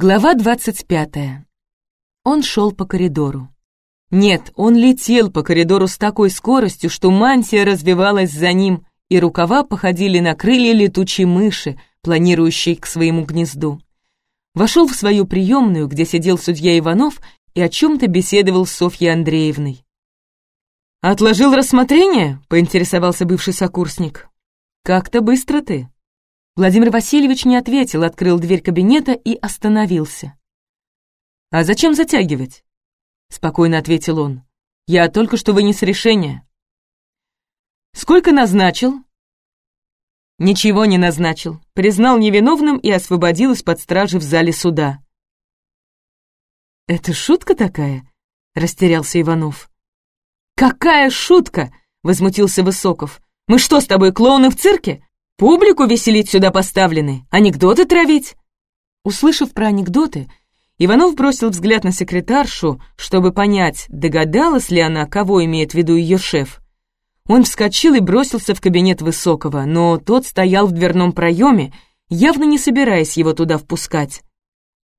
Глава двадцать пятая. Он шел по коридору. Нет, он летел по коридору с такой скоростью, что мантия развивалась за ним, и рукава походили на крылья летучей мыши, планирующей к своему гнезду. Вошел в свою приемную, где сидел судья Иванов и о чем-то беседовал с Софьей Андреевной. «Отложил рассмотрение?» — поинтересовался бывший сокурсник. «Как-то быстро ты». Владимир Васильевич не ответил, открыл дверь кабинета и остановился. «А зачем затягивать?» — спокойно ответил он. «Я только что вынес решение». «Сколько назначил?» «Ничего не назначил. Признал невиновным и освободил из-под стражи в зале суда». «Это шутка такая?» — растерялся Иванов. «Какая шутка!» — возмутился Высоков. «Мы что с тобой, клоуны в цирке? Публику веселить сюда поставлены, анекдоты травить?» Услышав про анекдоты, Иванов бросил взгляд на секретаршу, чтобы понять, догадалась ли она, кого имеет в виду ее шеф. Он вскочил и бросился в кабинет Высокого, но тот стоял в дверном проеме, явно не собираясь его туда впускать.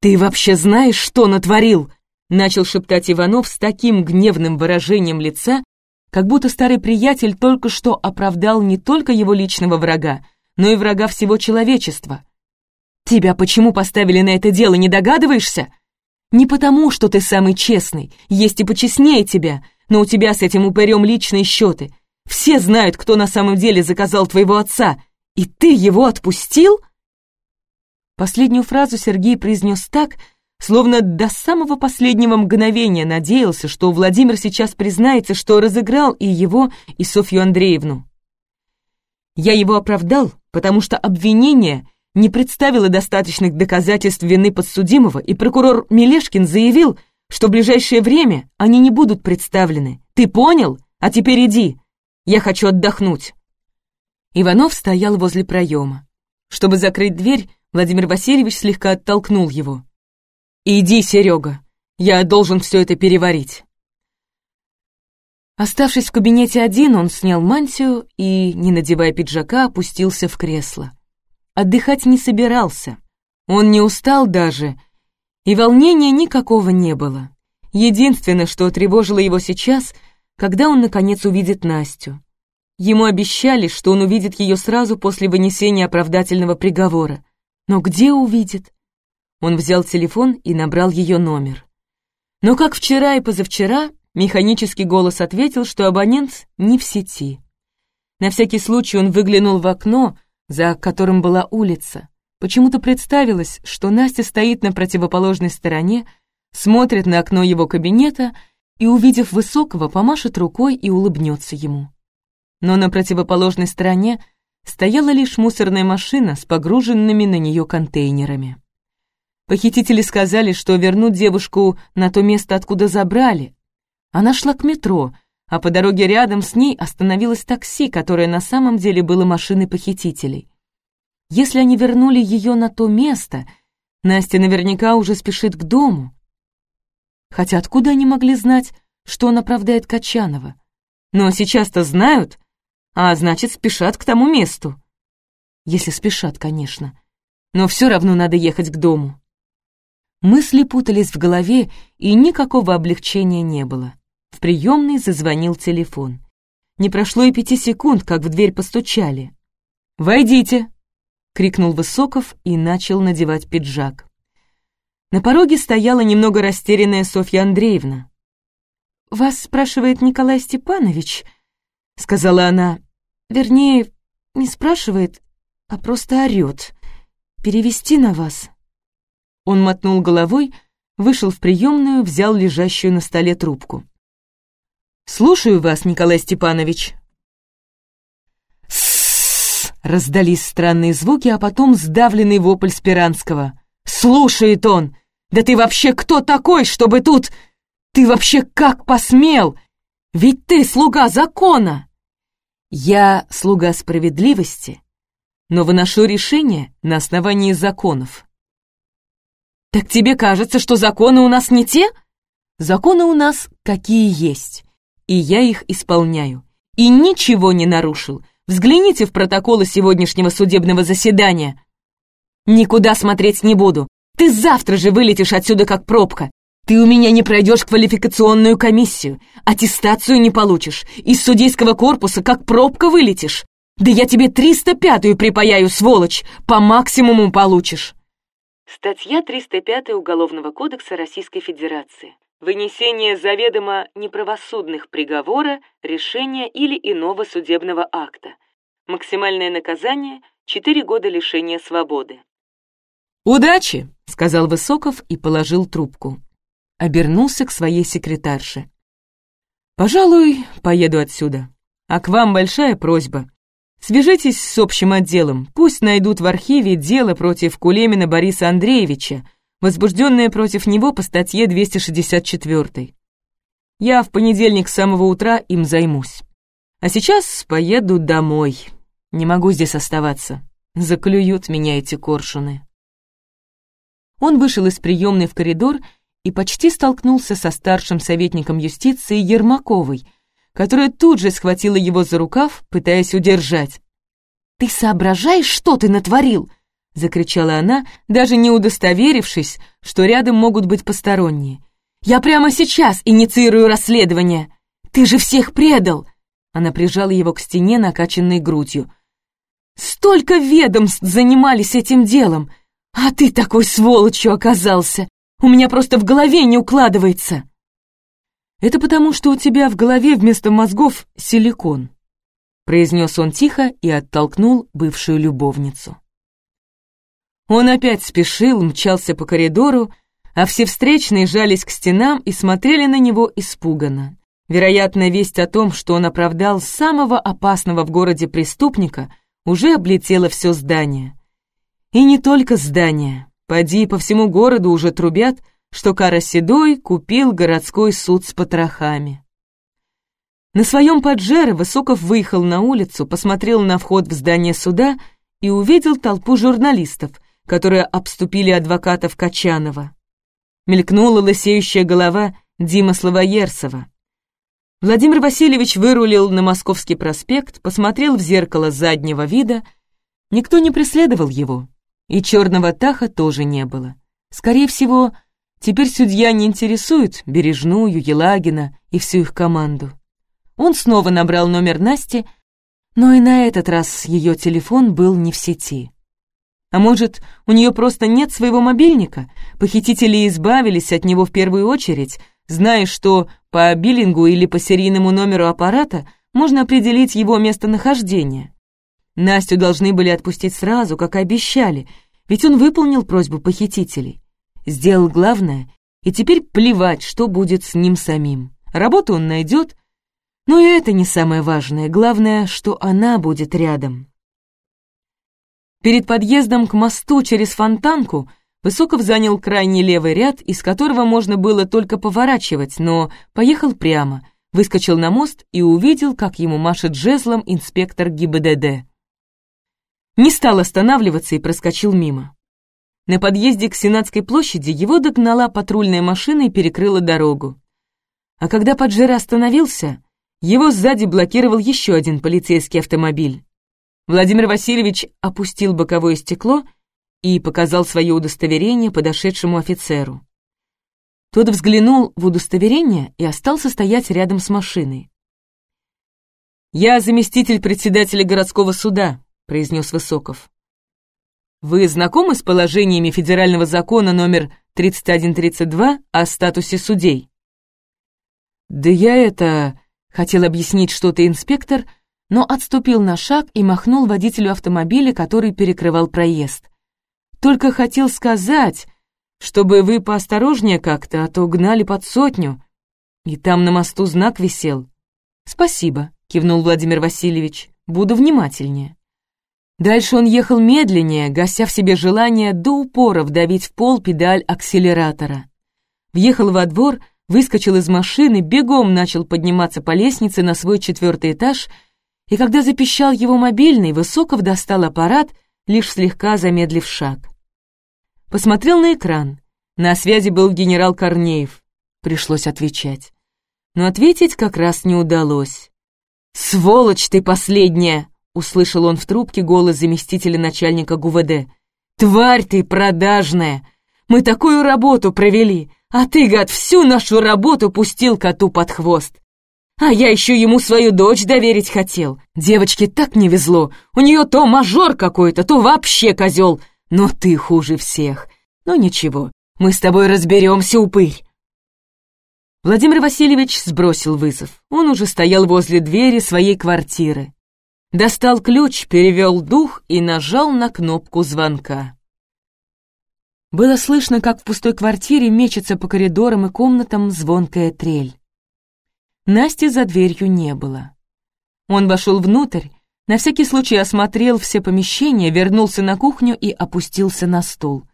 «Ты вообще знаешь, что натворил?» Начал шептать Иванов с таким гневным выражением лица, как будто старый приятель только что оправдал не только его личного врага, но и врага всего человечества. «Тебя почему поставили на это дело, не догадываешься? Не потому, что ты самый честный, есть и почестнее тебя, но у тебя с этим упырем личные счеты. Все знают, кто на самом деле заказал твоего отца, и ты его отпустил?» Последнюю фразу Сергей произнес так, словно до самого последнего мгновения надеялся, что Владимир сейчас признается, что разыграл и его, и Софью Андреевну. «Я его оправдал, потому что обвинение не представило достаточных доказательств вины подсудимого, и прокурор Мелешкин заявил, что в ближайшее время они не будут представлены. Ты понял? А теперь иди. Я хочу отдохнуть». Иванов стоял возле проема. Чтобы закрыть дверь, Владимир Васильевич слегка оттолкнул его. «Иди, Серега, я должен все это переварить». Оставшись в кабинете один, он снял мантию и, не надевая пиджака, опустился в кресло. Отдыхать не собирался. Он не устал даже, и волнения никакого не было. Единственное, что тревожило его сейчас, когда он, наконец, увидит Настю. Ему обещали, что он увидит ее сразу после вынесения оправдательного приговора. Но где увидит? Он взял телефон и набрал ее номер. Но как вчера и позавчера, механический голос ответил, что абонент не в сети. На всякий случай он выглянул в окно, за которым была улица. Почему-то представилось, что Настя стоит на противоположной стороне, смотрит на окно его кабинета и, увидев Высокого, помашет рукой и улыбнется ему. Но на противоположной стороне стояла лишь мусорная машина с погруженными на нее контейнерами. Похитители сказали, что вернут девушку на то место, откуда забрали. Она шла к метро, а по дороге рядом с ней остановилось такси, которое на самом деле было машиной похитителей. Если они вернули ее на то место, Настя наверняка уже спешит к дому. Хотя откуда они могли знать, что он оправдает Качанова? Но сейчас-то знают, а значит, спешат к тому месту. Если спешат, конечно. Но все равно надо ехать к дому. Мысли путались в голове, и никакого облегчения не было. В приемной зазвонил телефон. Не прошло и пяти секунд, как в дверь постучали. «Войдите!» — крикнул Высоков и начал надевать пиджак. На пороге стояла немного растерянная Софья Андреевна. «Вас спрашивает Николай Степанович», — сказала она. «Вернее, не спрашивает, а просто орёт. Перевести на вас?» Он мотнул головой, вышел в приемную, взял лежащую на столе трубку. «Слушаю вас, Николай Степанович». «С-с-с!» раздались странные звуки, а потом сдавленный вопль Спиранского. «Слушает он! Да ты вообще кто такой, чтобы тут... Ты вообще как посмел? Ведь ты слуга закона!» «Я слуга справедливости, но выношу решение на основании законов», «Так тебе кажется, что законы у нас не те?» «Законы у нас какие есть, и я их исполняю. И ничего не нарушил. Взгляните в протоколы сегодняшнего судебного заседания». «Никуда смотреть не буду. Ты завтра же вылетишь отсюда как пробка. Ты у меня не пройдешь квалификационную комиссию, аттестацию не получишь, из судейского корпуса как пробка вылетишь. Да я тебе 305-ю припаяю, сволочь, по максимуму получишь. Статья 305 Уголовного кодекса Российской Федерации. Вынесение заведомо неправосудных приговора, решения или иного судебного акта. Максимальное наказание — 4 года лишения свободы. «Удачи!» — сказал Высоков и положил трубку. Обернулся к своей секретарше. «Пожалуй, поеду отсюда. А к вам большая просьба. Свяжитесь с общим отделом, пусть найдут в архиве дело против Кулемина Бориса Андреевича, возбужденное против него по статье 264. Я в понедельник с самого утра им займусь. А сейчас поеду домой. Не могу здесь оставаться. Заклюют меня эти коршуны. Он вышел из приемной в коридор и почти столкнулся со старшим советником юстиции Ермаковой, которая тут же схватила его за рукав, пытаясь удержать. «Ты соображаешь, что ты натворил?» — закричала она, даже не удостоверившись, что рядом могут быть посторонние. «Я прямо сейчас инициирую расследование! Ты же всех предал!» Она прижала его к стене, накачанной грудью. «Столько ведомств занимались этим делом, а ты такой сволочью оказался! У меня просто в голове не укладывается!» «Это потому, что у тебя в голове вместо мозгов силикон», произнес он тихо и оттолкнул бывшую любовницу. Он опять спешил, мчался по коридору, а все встречные жались к стенам и смотрели на него испуганно. Вероятно, весть о том, что он оправдал самого опасного в городе преступника, уже облетела все здание. И не только здание. Поди по всему городу уже трубят, что Кара Седой купил городской суд с потрохами. На своем поджере Высоков выехал на улицу, посмотрел на вход в здание суда и увидел толпу журналистов, которые обступили адвокатов Качанова. Мелькнула лысеющая голова Дима Славоерсова. Владимир Васильевич вырулил на Московский проспект, посмотрел в зеркало заднего вида. Никто не преследовал его, и черного таха тоже не было. Скорее всего, теперь судья не интересует Бережную, Елагина и всю их команду. Он снова набрал номер Насти, но и на этот раз ее телефон был не в сети. А может, у нее просто нет своего мобильника? Похитители избавились от него в первую очередь, зная, что по биллингу или по серийному номеру аппарата можно определить его местонахождение. Настю должны были отпустить сразу, как и обещали, ведь он выполнил просьбу похитителей. Сделал главное, и теперь плевать, что будет с ним самим. Работу он найдет, но и это не самое важное. Главное, что она будет рядом. Перед подъездом к мосту через фонтанку Высоков занял крайний левый ряд, из которого можно было только поворачивать, но поехал прямо, выскочил на мост и увидел, как ему машет жезлом инспектор ГИБДД. Не стал останавливаться и проскочил мимо. На подъезде к Сенатской площади его догнала патрульная машина и перекрыла дорогу. А когда Паджеро остановился, его сзади блокировал еще один полицейский автомобиль. Владимир Васильевич опустил боковое стекло и показал свое удостоверение подошедшему офицеру. Тот взглянул в удостоверение и остался стоять рядом с машиной. «Я заместитель председателя городского суда», — произнес Высоков. «Вы знакомы с положениями федерального закона номер 3132 о статусе судей?» «Да я это...» — хотел объяснить что-то инспектор, — но отступил на шаг и махнул водителю автомобиля, который перекрывал проезд. «Только хотел сказать, чтобы вы поосторожнее как-то, а то гнали под сотню. И там на мосту знак висел». «Спасибо», — кивнул Владимир Васильевич, — «буду внимательнее». Дальше он ехал медленнее, гася в себе желание до упора вдавить в пол педаль акселератора. Въехал во двор, выскочил из машины, бегом начал подниматься по лестнице на свой четвертый этаж — и когда запищал его мобильный, Высоков достал аппарат, лишь слегка замедлив шаг. Посмотрел на экран. На связи был генерал Корнеев. Пришлось отвечать. Но ответить как раз не удалось. «Сволочь ты последняя!» — услышал он в трубке голос заместителя начальника ГУВД. «Тварь ты продажная! Мы такую работу провели, а ты, гад, всю нашу работу пустил коту под хвост. А я еще ему свою дочь доверить хотел. Девочке так не везло. У нее то мажор какой-то, то вообще козел. Но ты хуже всех. Но ничего, мы с тобой разберемся, упырь. Владимир Васильевич сбросил вызов. Он уже стоял возле двери своей квартиры. Достал ключ, перевел дух и нажал на кнопку звонка. Было слышно, как в пустой квартире мечется по коридорам и комнатам звонкая трель. Насти за дверью не было. Он вошел внутрь, на всякий случай осмотрел все помещения, вернулся на кухню и опустился на стол.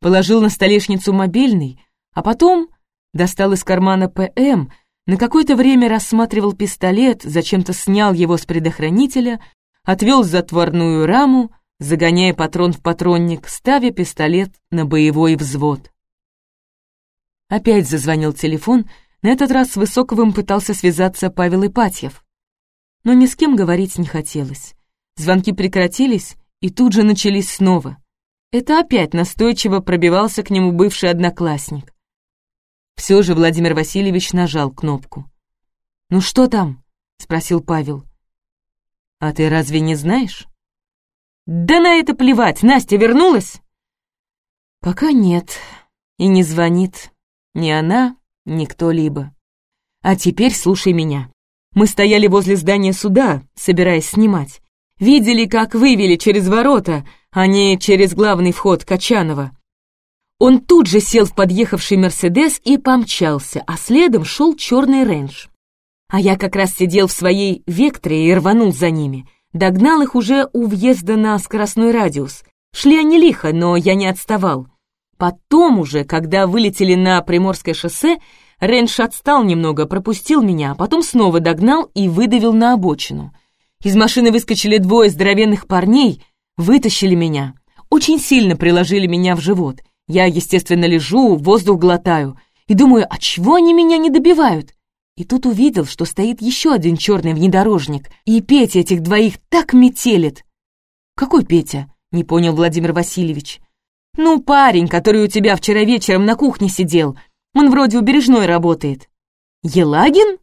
Положил на столешницу мобильный, а потом достал из кармана ПМ, на какое-то время рассматривал пистолет, зачем-то снял его с предохранителя, отвел затворную раму, загоняя патрон в патронник, ставя пистолет на боевой взвод. Опять зазвонил телефон, на этот раз с Высоковым пытался связаться Павел Ипатьев. Но ни с кем говорить не хотелось. Звонки прекратились и тут же начались снова. Это опять настойчиво пробивался к нему бывший одноклассник. Все же Владимир Васильевич нажал кнопку. «Ну что там?» — спросил Павел. «А ты разве не знаешь?» «Да на это плевать! Настя вернулась?» «Пока нет. И не звонит. Ни она, ни кто-либо. А теперь слушай меня. Мы стояли возле здания суда, собираясь снимать. Видели, как вывели через ворота, а не через главный вход Качанова. Он тут же сел в подъехавший «Мерседес» и помчался, а следом шел черный рейндж. А я как раз сидел в своей «Векторе» и рванул за ними. Догнал их уже у въезда на скоростной радиус. Шли они лихо, но я не отставал. Потом уже, когда вылетели на Приморское шоссе, Ренш отстал немного, пропустил меня, а потом снова догнал и выдавил на обочину. Из машины выскочили двое здоровенных парней, вытащили меня. Очень сильно приложили меня в живот. Я, естественно, лежу, воздух глотаю. И думаю, а чего они меня не добивают? И тут увидел, что стоит еще один черный внедорожник, и Петя этих двоих так метелит. «Какой Петя?» — не понял Владимир Васильевич. «Ну, парень, который у тебя вчера вечером на кухне сидел. Он вроде у Бережной работает». «Елагин?»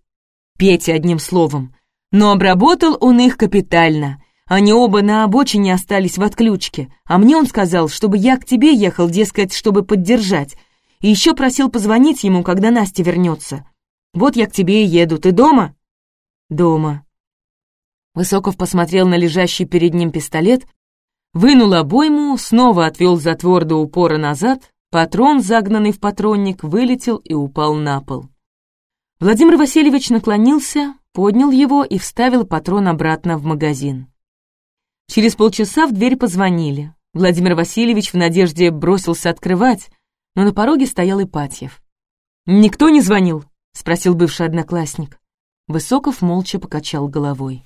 Петя одним словом. Но обработал он их капитально. Они оба на обочине остались в отключке, а мне он сказал, чтобы я к тебе ехал, дескать, чтобы поддержать. И еще просил позвонить ему, когда Настя вернется. Вот я к тебе и еду. Ты дома?» «Дома». Высоков посмотрел на лежащий перед ним пистолет, Вынул обойму, снова отвел затвор до упора назад, патрон, загнанный в патронник, вылетел и упал на пол. Владимир Васильевич наклонился, поднял его и вставил патрон обратно в магазин. Через полчаса в дверь позвонили. Владимир Васильевич в надежде бросился открывать, но на пороге стоял Ипатьев. «Никто не звонил?» — спросил бывший одноклассник. Высоков молча покачал головой.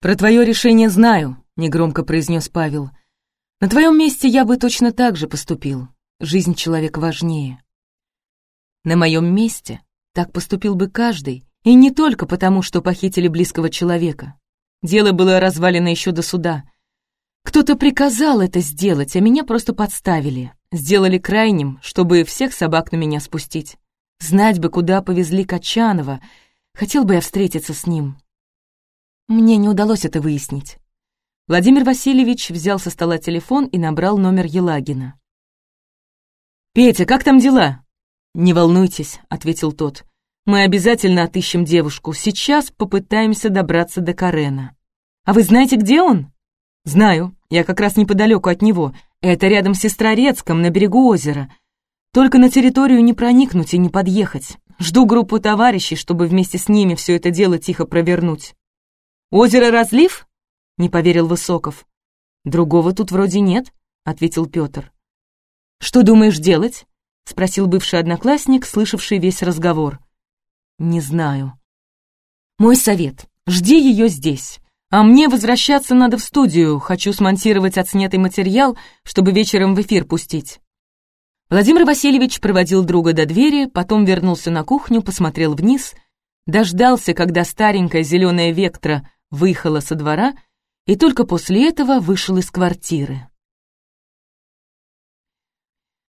«Про твое решение знаю», — негромко произнес Павел. На твоем месте я бы точно так же поступил. Жизнь человека важнее. На моем месте так поступил бы каждый, и не только потому, что похитили близкого человека. Дело было развалено еще до суда. Кто-то приказал это сделать, а меня просто подставили. Сделали крайним, чтобы всех собак на меня спустить. Знать бы, куда повезли Качанова. Хотел бы я встретиться с ним. Мне не удалось это выяснить. Владимир Васильевич взял со стола телефон и набрал номер Елагина. «Петя, как там дела?» «Не волнуйтесь», — ответил тот. «Мы обязательно отыщем девушку. Сейчас попытаемся добраться до Карена». «А вы знаете, где он?» «Знаю. Я как раз неподалеку от него. Это рядом с Сестрорецком, на берегу озера. Только на территорию не проникнуть и не подъехать. Жду группу товарищей, чтобы вместе с ними все это дело тихо провернуть». «Озеро Разлив?» не поверил Высоков. «Другого тут вроде нет», — ответил Петр. «Что думаешь делать?» — спросил бывший одноклассник, слышавший весь разговор. «Не знаю». «Мой совет. Жди ее здесь. А мне возвращаться надо в студию. Хочу смонтировать отснятый материал, чтобы вечером в эфир пустить». Владимир Васильевич проводил друга до двери, потом вернулся на кухню, посмотрел вниз, дождался, когда старенькая зеленая вектора выехала со двора и только после этого вышел из квартиры.